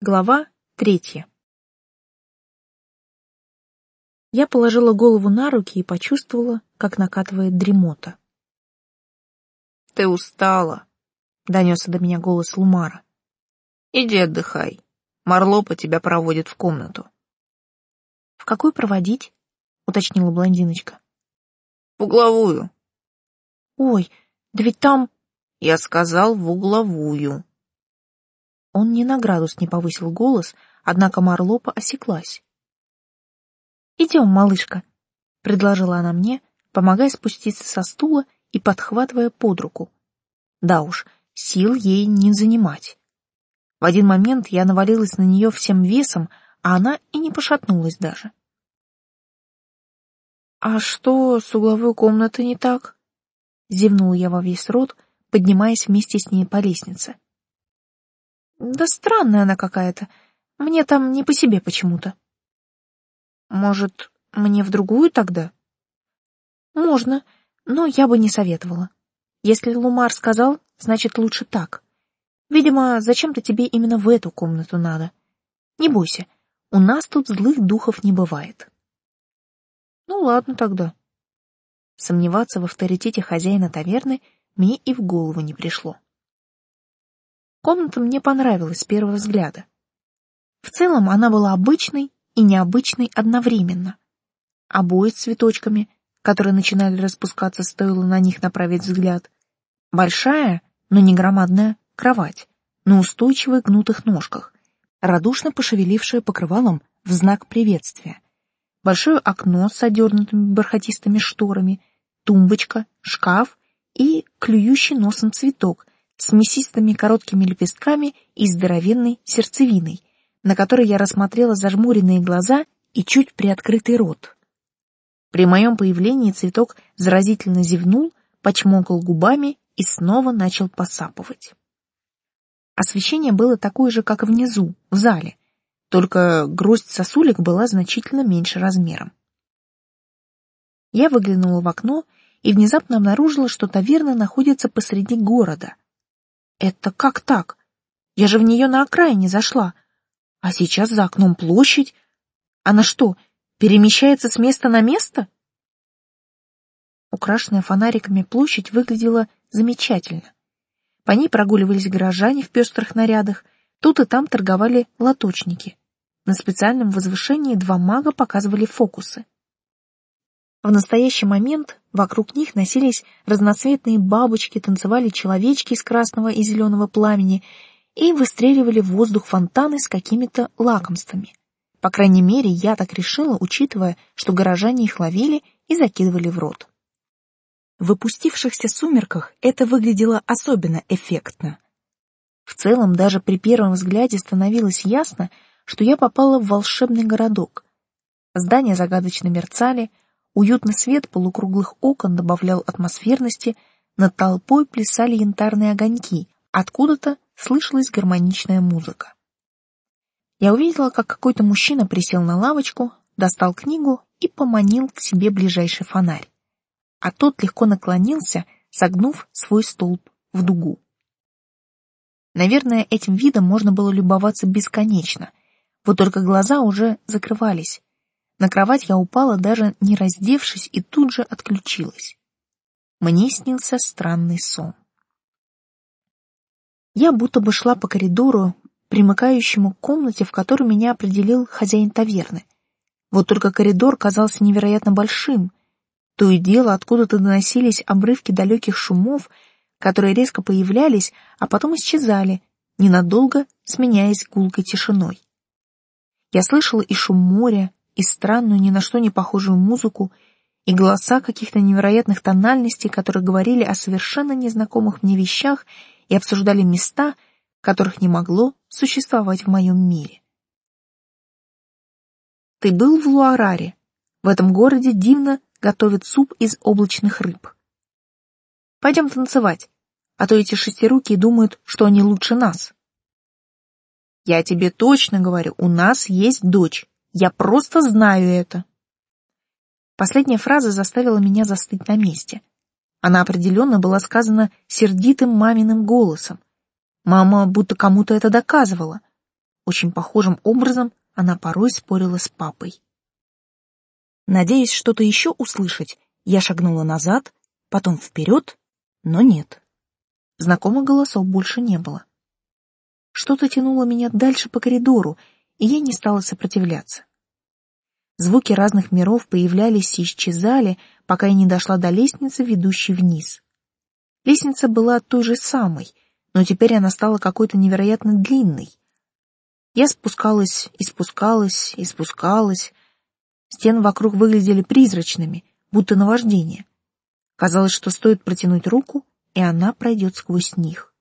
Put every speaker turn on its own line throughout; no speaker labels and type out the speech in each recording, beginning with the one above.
Глава третья. Я положила голову на руки и почувствовала, как накатывает дремота.
«Ты устала», — донесся до меня голос Лумара. «Иди отдыхай. Марлопа тебя проводит в комнату».
«В какую проводить?» — уточнила блондиночка.
«В угловую».
«Ой, да ведь там...»
«Я сказал, в угловую»,
он ни на градус не повысил голос, однако Марлопа осеклась. «Идем, малышка», — предложила она мне, помогая спуститься со стула и подхватывая под руку. Да уж, сил ей не занимать. В один момент я навалилась на нее всем весом, а она и не пошатнулась даже. «А что с угловой комнатой не так?» — зевнула я во весь рот, поднимаясь вместе с ней по лестнице. Да странная она какая-то. Мне там не по себе почему-то. Может, мне в другую тогда? Можно, но я бы не советовала. Если Лумар сказал, значит лучше так. Видимо, зачем-то тебе именно в эту комнату надо. Не бойся, у нас тут злых духов не бывает. Ну ладно тогда. Сомневаться в авторитете хозяина таверны мне и в голову не пришло. Комната мне понравилась с первого взгляда. В целом она была обычной и необычной одновременно. Обои с цветочками, которые начинали распускаться, стоило на них направить взгляд. Большая, но не громадная, кровать на устойчивых гнутых ножках, радушно пошевелившая покрывалом в знак приветствия. Большое окно с одернутыми бархатистыми шторами, тумбочка, шкаф и клюющий носом цветок — с мясистыми короткими лепестками и здоровенной сердцевиной, на которой я рассмотрела зажмуренные глаза и чуть приоткрытый рот. При моем появлении цветок заразительно зевнул, почмокал губами и снова начал посапывать. Освещение было такое же, как и внизу, в зале, только гроздь сосулек была значительно меньше размером. Я выглянула в окно и внезапно обнаружила, что таверна находится посреди города — это как так? Я же в нее на окраине зашла. А сейчас за окном площадь. Она что, перемещается с места на место? Украшенная фонариками площадь выглядела замечательно. По ней прогуливались горожане в пестрых нарядах, тут и там торговали лоточники. На специальном возвышении два мага показывали фокусы. В настоящий момент вокруг них носились разноцветные бабочки, танцевали человечки из красного и зеленого пламени и выстреливали в воздух фонтаны с какими-то лакомствами. По крайней мере, я так решила, учитывая, что горожане их ловили и закидывали в рот. В опустившихся сумерках это выглядело особенно эффектно. В целом, даже при первом взгляде становилось ясно, что я попала в волшебный городок. Здания загадочно мерцали, Уютный свет полукруглых окон добавлял атмосферности, над толпой плясали янтарные огоньки, откуда-то слышалась гармоничная музыка. Я увидела, как какой-то мужчина присел на лавочку, достал книгу и поманил к себе ближайший фонарь. А тот легко наклонился, согнув свой столб в дугу. Наверное, этим видом можно было любоваться бесконечно, вот только глаза уже закрывались, на кровать я упала, даже не раздевшись, и тут же отключилась. Мне снился странный сон. Я будто бы шла по коридору, примыкающему к комнате, в которую меня определил хозяин таверны. Вот только коридор казался невероятно большим. То и дело откуда-то доносились обрывки далеких шумов, которые резко появлялись, а потом исчезали, ненадолго сменяясь гулкой тишиной. Я слышала и шум моря, и странную, ни на что не похожую музыку, и голоса каких-то невероятных тональностей, которые говорили о совершенно незнакомых мне вещах и обсуждали места, которых не могло существовать в моем мире. Ты был в Луараре? В этом городе дивно готовят суп из облачных рыб. Пойдем танцевать, а то эти шестируки думают, что они лучше нас. Я тебе точно говорю, у нас есть дочь, я просто знаю это. Последняя фраза заставила меня застыть на месте. Она определенно была сказана сердитым маминым голосом. Мама будто кому-то это доказывала. Очень похожим образом она порой спорила с папой. Надеясь что-то еще услышать, я шагнула назад, потом вперед, но нет. Знакомых голосов больше не было. Что-то тянуло меня дальше по коридору, и я не стала сопротивляться. Звуки разных миров появлялись и исчезали, пока я не дошла до лестницы, ведущей вниз. Лестница была той же самой, но теперь она стала какой-то невероятно длинной. Я спускалась и спускалась и спускалась. Стены вокруг выглядели призрачными, будто наваждение. Казалось, что стоит протянуть руку, и она пройдет сквозь них.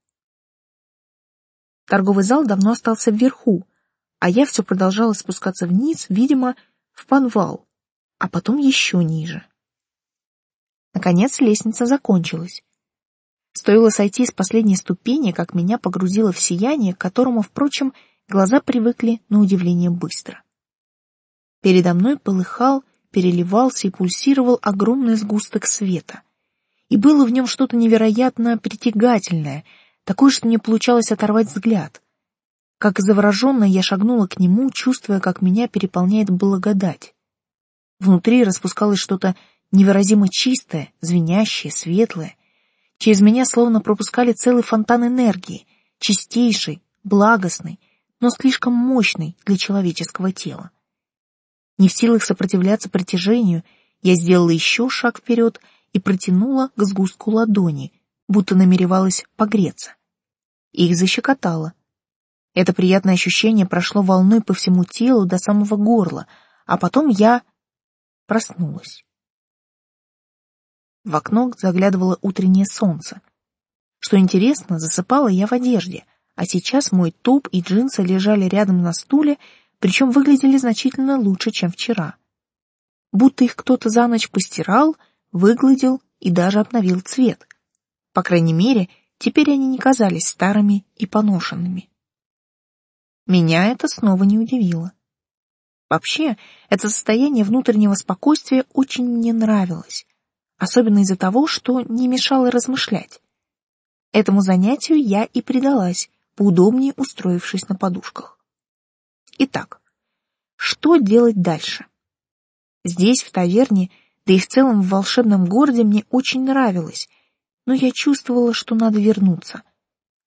Торговый зал давно остался вверху, а я все продолжала спускаться вниз, видимо, в подвал, а потом еще ниже. Наконец лестница закончилась. Стоило сойти с последней ступени, как меня погрузило в сияние, к которому, впрочем, Глаза привыкли на удивление быстро. Передо мной полыхал, переливался и пульсировал огромный сгусток света. И было в нем что-то невероятно притягательное, такое, что не получалось оторвать взгляд. Как завороженная я шагнула к нему, чувствуя, как меня переполняет благодать. Внутри распускалось что-то невыразимо чистое, звенящее, светлое. Через меня словно пропускали целый фонтан энергии, чистейший, благостный, но слишком мощный для человеческого тела. Не в силах сопротивляться притяжению, я сделала еще шаг вперед и протянула к сгустку ладони, будто намеревалась погреться. Их защекотало. Это приятное ощущение прошло волной по всему телу до самого горла, а потом я проснулась. В окно заглядывало утреннее солнце. Что интересно, засыпала я в одежде — а сейчас мой топ и джинсы лежали рядом на стуле, причем выглядели значительно лучше, чем вчера. Будто их кто-то за ночь постирал, выгладил и даже обновил цвет. По крайней мере, теперь они не казались старыми и поношенными. Меня это снова не удивило. Вообще, это состояние внутреннего спокойствия очень мне нравилось, особенно из-за того, что не мешало размышлять. Этому занятию я и предалась, поудобнее устроившись на подушках. Итак, что делать дальше? Здесь, в таверне, да и в целом в волшебном городе мне очень нравилось, но я чувствовала, что надо вернуться.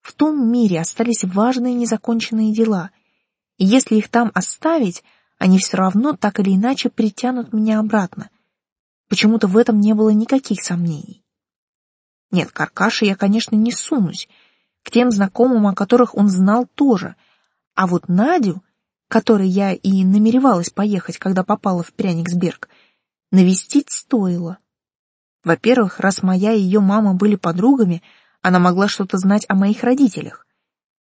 В том мире остались важные незаконченные дела, и если их там оставить, они все равно так или иначе притянут меня обратно. Почему-то в этом не было никаких сомнений. Нет, каркаши я, конечно, не сунусь, к тем знакомым, о которых он знал тоже. А вот Надю, которой я и намеревалась поехать, когда попала в Пряниксберг, навестить стоило. Во-первых, раз моя и ее мама были подругами, она могла что-то знать о моих родителях.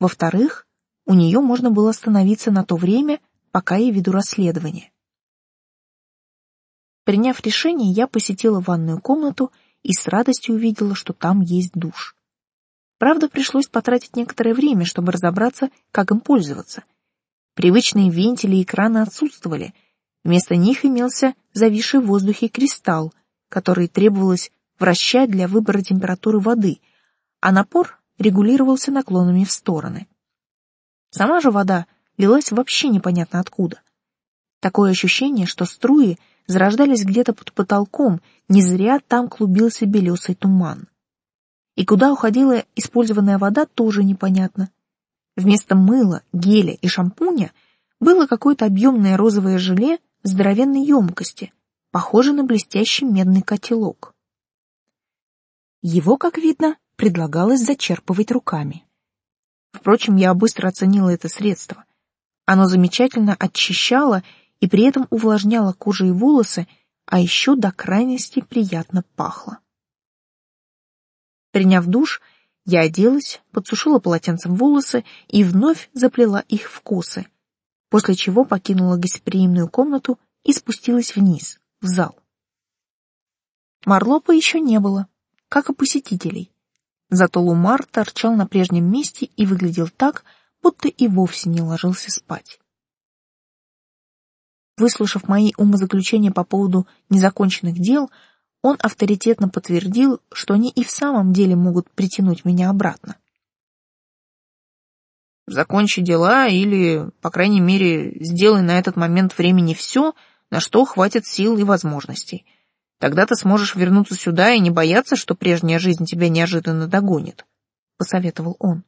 Во-вторых, у нее можно было остановиться на то время, пока я веду расследование. Приняв решение, я посетила ванную комнату и с радостью увидела, что там есть душ. Правда, пришлось потратить некоторое время, чтобы разобраться, как им пользоваться. Привычные вентили и краны отсутствовали. Вместо них имелся зависший в воздухе кристалл, который требовалось вращать для выбора температуры воды, а напор регулировался наклонами в стороны. Сама же вода лилась вообще непонятно откуда. Такое ощущение, что струи зарождались где-то под потолком, не зря там клубился белесый туман. И куда уходила использованная вода, тоже непонятно. Вместо мыла, геля и шампуня было какое-то объемное розовое желе здоровенной емкости, похоже на блестящий медный котелок. Его, как видно, предлагалось зачерпывать руками. Впрочем, я быстро оценила это средство. Оно замечательно очищало и при этом увлажняло кожу и волосы, а еще до крайности приятно пахло. Приняв душ, я оделась, подсушила полотенцем волосы и вновь заплела их в косы, после чего покинула гостеприимную комнату и спустилась вниз, в зал. Марлопа еще не было, как и посетителей. Зато Лумар торчал на прежнем месте и выглядел так, будто и вовсе не ложился спать. Выслушав мои умозаключения по поводу незаконченных дел, он авторитетно подтвердил, что они и в самом деле могут притянуть меня обратно.
Закончи дела или, по крайней мере, сделай на этот момент времени все, на что хватит сил и возможностей. Тогда ты сможешь вернуться сюда и не бояться, что прежняя жизнь тебя неожиданно догонит», — посоветовал он.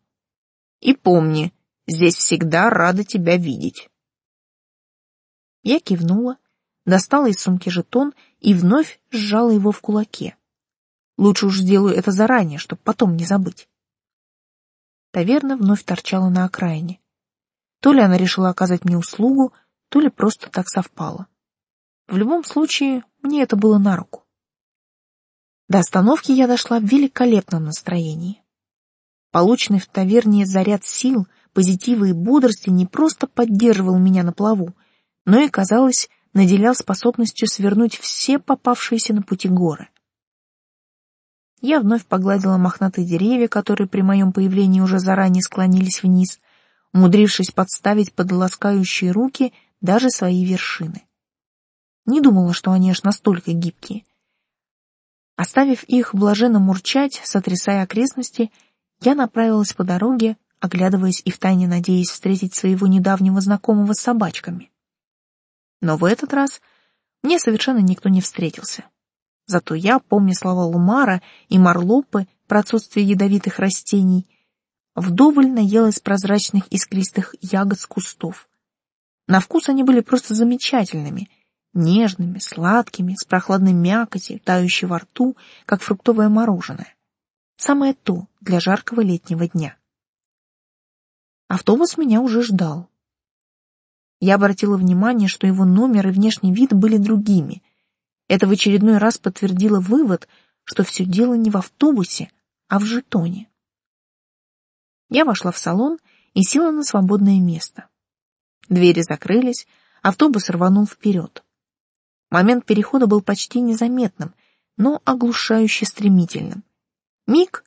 «И помни, здесь всегда рада тебя видеть».
Я кивнула, достала из сумки жетон и вновь сжала его в кулаке. Лучше уж сделаю это заранее, чтобы потом не забыть. Таверна вновь торчала на окраине. То ли она решила оказать мне услугу, то ли просто так совпало. В любом случае, мне это было на руку. До остановки я дошла в великолепном настроении. Полученный в таверне заряд сил, позитива и бодрости не просто поддерживал меня на плаву, но и, казалось, наделял способностью свернуть все попавшиеся на пути горы. Я вновь погладила мохнатые деревья, которые при моем появлении уже заранее склонились вниз, умудрившись подставить под ласкающие руки даже свои вершины. Не думала, что они аж настолько гибкие. Оставив их блаженно мурчать, сотрясая окрестности, я направилась по дороге, оглядываясь и втайне надеясь встретить своего недавнего знакомого с собачками. Но в этот раз мне совершенно никто не встретился. Зато я, помня слова Лумара и Марлопы про отсутствие ядовитых растений, вдоволь наелась прозрачных искристых ягод с кустов. На вкус они были просто замечательными, нежными, сладкими, с прохладной мякотью, тающей во рту, как фруктовое мороженое. Самое то для жаркого летнего дня. Автобус меня уже ждал. Я обратила внимание, что его номер и внешний вид были другими, это в очередной раз подтвердило вывод, что все дело не в автобусе, а в жетоне. Я вошла в салон и села на свободное место. Двери закрылись, автобус рванул вперед. Момент перехода был почти незаметным, но оглушающе стремительным. Миг,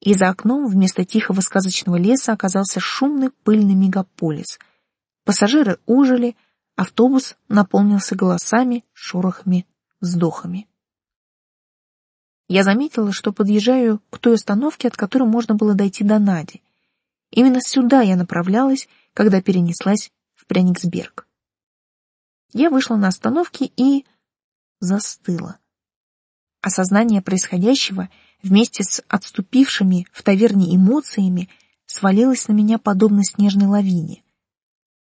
и за окном вместо тихого сказочного леса оказался шумный пыльный мегаполис. Пассажиры ужили, автобус наполнился голосами, шорохами, вздохами. Я заметила, что подъезжаю к той остановке, от которой можно было дойти до Нади. Именно сюда я направлялась, когда перенеслась в Пряниксберг. Я вышла на остановке и застыла. Осознание происходящего вместе с отступившими в таверне эмоциями свалилось на меня подобно снежной лавине.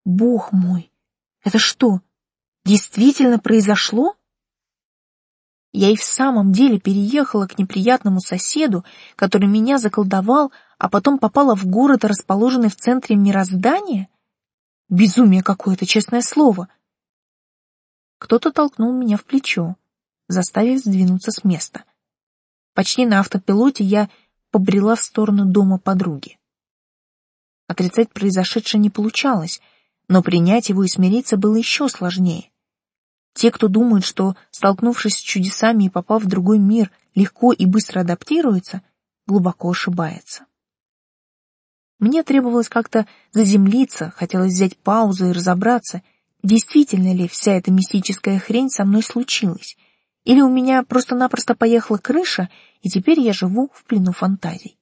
Бог мой, это что, действительно произошло? Я и в самом деле переехала к неприятному соседу, который меня заколдовал, а потом попала в город, расположенный в центре мироздания? Безумие какое-то, честное слово. Кто-то толкнул меня в плечо, заставив сдвинуться с места. Почти на автопилоте я побрела в сторону дома подруги. Отрицать произошедшее не получалось, но принять его и смириться было еще сложнее. Те, кто думают, что, столкнувшись с чудесами и попав в другой мир, легко и быстро адаптируется, глубоко ошибается. Мне требовалось как-то заземлиться, хотелось взять паузу и разобраться, действительно ли вся эта мистическая хрень со мной случилась, или у меня просто-напросто поехала крыша, и теперь я живу в плену фантазий.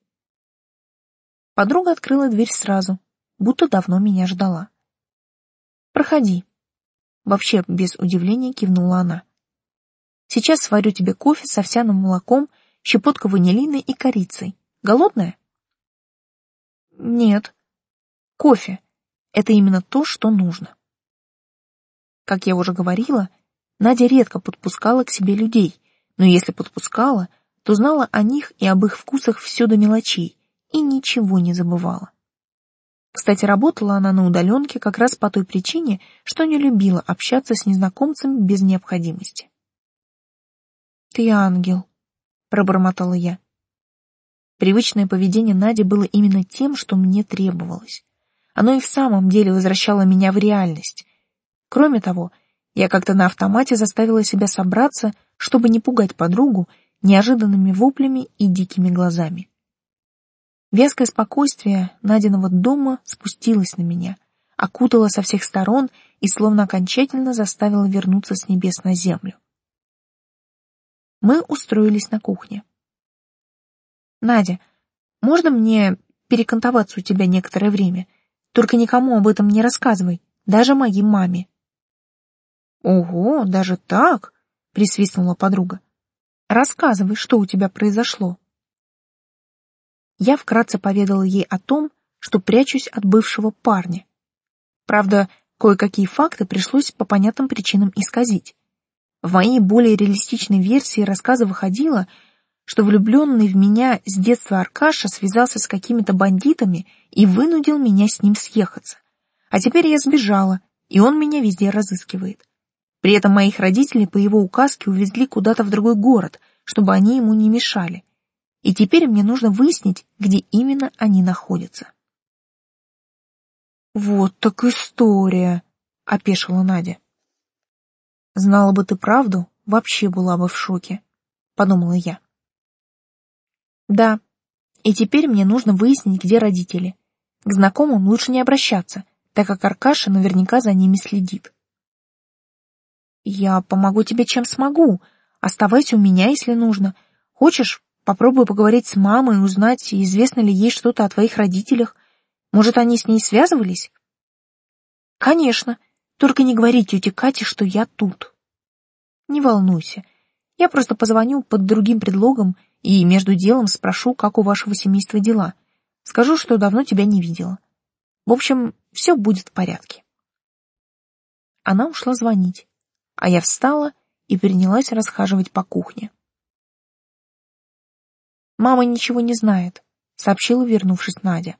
Подруга открыла дверь сразу, будто давно меня ждала. «Проходи», Вообще без удивления кивнула она. Сейчас сварю тебе кофе с овсяным молоком, щепотка ванилины и корицей. Голодная? Нет. Кофе. Это именно то, что нужно. Как я уже говорила, Надя редко подпускала к себе людей, но если подпускала, то знала о них и об их вкусах все до мелочей и ничего не забывала. Кстати, работала она на удаленке как раз по той причине, что не любила общаться с незнакомцем без необходимости. «Ты ангел», — пробормотала я. Привычное поведение Нади было именно тем, что мне требовалось. Оно и в самом деле возвращало меня в реальность. Кроме того, я как-то на автомате заставила себя собраться, чтобы не пугать подругу неожиданными воплями и дикими глазами. Веское спокойствие Надиного дома спустилось на меня, окутало со всех сторон и словно окончательно заставило вернуться с небес на землю. Мы устроились на кухне. «Надя, можно мне перекантоваться у тебя некоторое время? Только никому об этом не рассказывай, даже моей маме.
Ого, даже так? присвистнула подруга.
Рассказывай, что у тебя произошло. Я вкратце поведала ей о том, что прячусь от бывшего парня. Правда, кое-какие факты пришлось по понятным причинам исказить. В моей более реалистичной версии рассказа выходило, что влюбленный в меня с детства Аркаша связался с какими-то бандитами и вынудил меня с ним съехаться. А теперь я сбежала, и он меня везде разыскивает. При этом моих родителей по его указке увезли куда-то в другой город, чтобы они ему не мешали. И теперь мне нужно выяснить, где именно они находятся.
«Вот так история», — опешила Надя.
«Знала бы ты правду, вообще была бы в шоке», — подумала я. «Да, и теперь мне нужно выяснить, где родители. К знакомым лучше не обращаться, так как Аркаша наверняка за ними следит. Я помогу тебе, чем смогу. Оставайся у меня, если нужно. Хочешь, попробую поговорить с мамой и узнать, известно ли ей что-то о твоих родителях. Может, они с ней связывались? Конечно. Только не говори тете Кате, что я тут. Не волнуйся. Я просто позвоню под другим предлогом и между делом спрошу, как у вашего семейства дела. Скажу, что давно тебя не видела. В общем, все будет в порядке. Она ушла звонить а я встала и принялась расхаживать по кухне. «Мама ничего не знает», — сообщила, вернувшись Надя.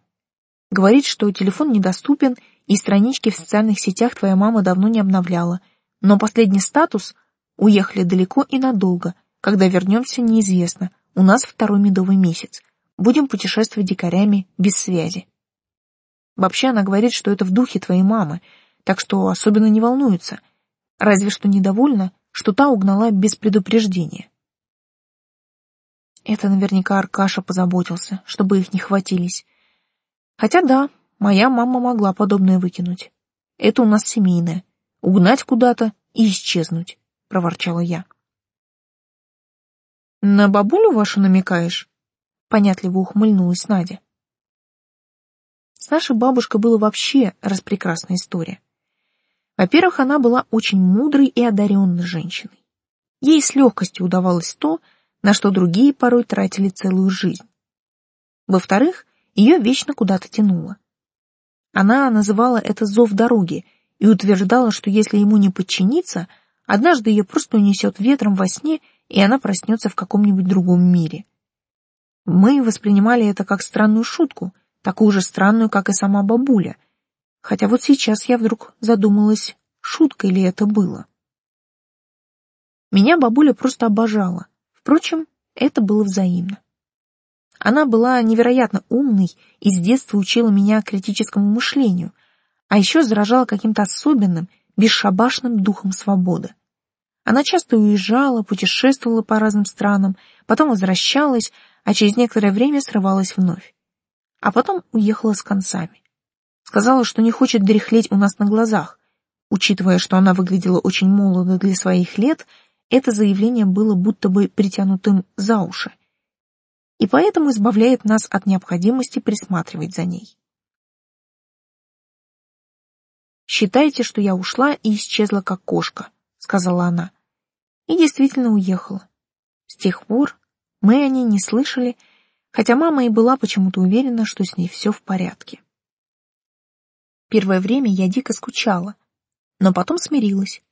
«Говорит, что телефон недоступен, и странички в социальных сетях твоя мама давно не обновляла, но последний статус — уехали далеко и надолго, когда вернемся, неизвестно, у нас второй медовый месяц, будем путешествовать дикарями без связи». Вообще она говорит, что это в духе твоей мамы, так что особенно не волнуется — разве что недовольна, что та угнала без предупреждения. Это наверняка Аркаша позаботился, чтобы их не хватились. Хотя да, моя мама могла подобное выкинуть. Это у нас семейное. Угнать куда-то и исчезнуть, — проворчала я.
«На бабулю вашу намекаешь?» — понятливо ухмыльнулась Надя.
С нашей бабушкой была вообще распрекрасная история. Во-первых, она была очень мудрой и одаренной женщиной. Ей с легкостью удавалось то, на что другие порой тратили целую жизнь. Во-вторых, ее вечно куда-то тянуло. Она называла это зов дороги и утверждала, что если ему не подчиниться, однажды ее просто унесет ветром во сне, и она проснется в каком-нибудь другом мире. Мы воспринимали это как странную шутку, такую же странную, как и сама бабуля — хотя вот сейчас я вдруг задумалась, шуткой ли это было. Меня бабуля просто обожала. Впрочем, это было взаимно. Она была невероятно умной и с детства учила меня критическому мышлению, а еще заражала каким-то особенным, бесшабашным духом свободы. Она часто уезжала, путешествовала по разным странам, потом возвращалась, а через некоторое время срывалась вновь. А потом уехала с концами. Сказала, что не хочет дряхлеть у нас на глазах. Учитывая, что она выглядела очень молодо для своих лет, это заявление было будто бы притянутым за уши. И поэтому избавляет нас от необходимости присматривать за ней. «Считайте, что я ушла и исчезла как кошка», — сказала она. И действительно уехала. С тех пор мы о ней не слышали, хотя мама и была почему-то уверена, что с ней все в порядке. Первое время я дико скучала, но потом смирилась.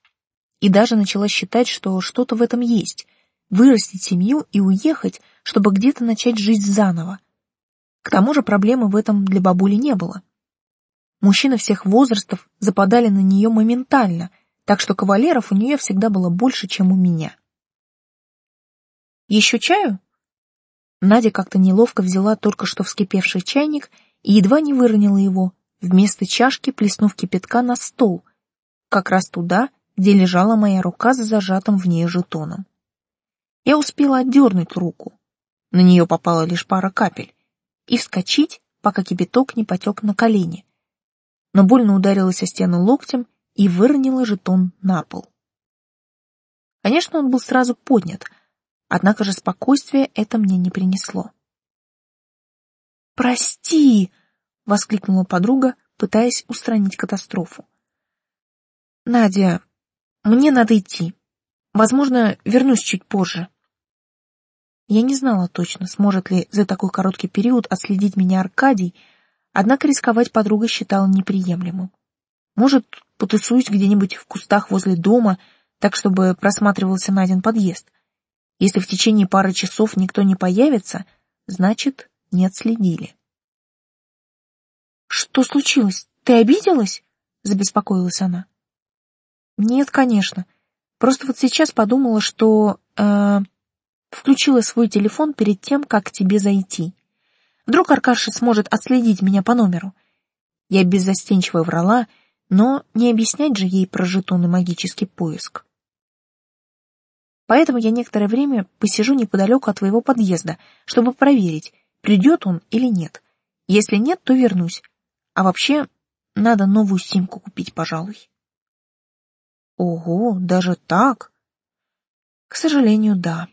И даже начала считать, что что-то в этом есть. Вырастить семью и уехать, чтобы где-то начать жизнь заново. К тому же проблемы в этом для бабули не было. Мужчины всех возрастов западали на нее моментально, так что кавалеров у нее всегда было больше, чем у меня. «Еще чаю?» Надя как-то неловко взяла только что вскипевший чайник и едва не выронила его, вместо чашки плеснув кипятка на стол, как раз туда, где лежала моя рука с зажатым в ней жетоном. Я успела отдернуть руку, на нее попала лишь пара капель, и вскочить, пока кипяток не потек на колени, но больно ударилась о стену локтем и выронила жетон на пол. Конечно, он был сразу поднят, однако же спокойствие это мне не принесло. «Прости!» Воскликнула подруга, пытаясь устранить катастрофу. «Надя, мне надо идти. Возможно, вернусь чуть позже». Я не знала точно, сможет ли за такой короткий период отследить меня Аркадий, однако рисковать подруга считала неприемлемым. Может, потусуюсь где-нибудь в кустах возле дома, так, чтобы просматривался Надин подъезд. Если в течение пары часов никто не появится, значит, не отследили. «Что случилось? Ты обиделась?» — забеспокоилась она. «Нет, конечно. Просто вот сейчас подумала, что... Э, включила свой телефон перед тем, как к тебе зайти. Вдруг Аркаша сможет отследить меня по номеру. Я беззастенчиво врала, но не объяснять же ей про жетон и магический поиск. Поэтому я некоторое время посижу неподалеку от твоего подъезда, чтобы проверить, придет он или нет. Если нет, то вернусь. А вообще, надо новую симку купить, пожалуй. Ого, даже так? К сожалению, да.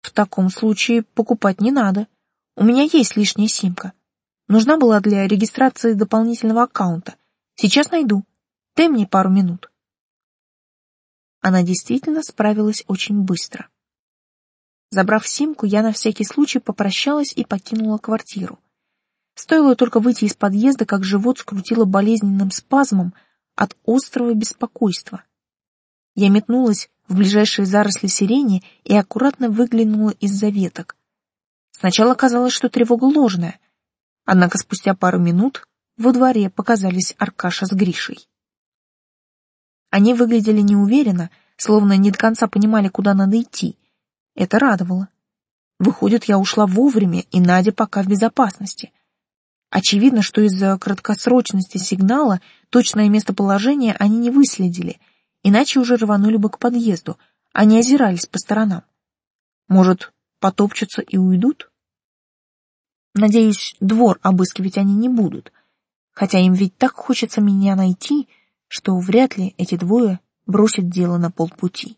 В таком случае покупать не надо. У меня есть лишняя симка. Нужна была для регистрации дополнительного аккаунта. Сейчас найду. Дай мне пару минут. Она действительно справилась очень быстро. Забрав симку, я на всякий случай попрощалась и покинула квартиру. Стоило только выйти из подъезда, как живот скрутило болезненным спазмом от острого беспокойства. Я метнулась в ближайшие заросли сирени и аккуратно выглянула из-за веток. Сначала казалось, что тревога ложная, однако спустя пару минут во дворе показались Аркаша с Гришей. Они выглядели неуверенно, словно не до конца понимали, куда надо идти. Это радовало. Выходит, я ушла вовремя, и Надя пока в безопасности. Очевидно, что из-за краткосрочности сигнала точное местоположение они не выследили, иначе уже рванули бы к подъезду, а не озирались по сторонам. Может, потопчутся и уйдут? Надеюсь, двор обыскивать они не будут, хотя им ведь так хочется меня найти, что вряд ли эти двое бросят дело на полпути.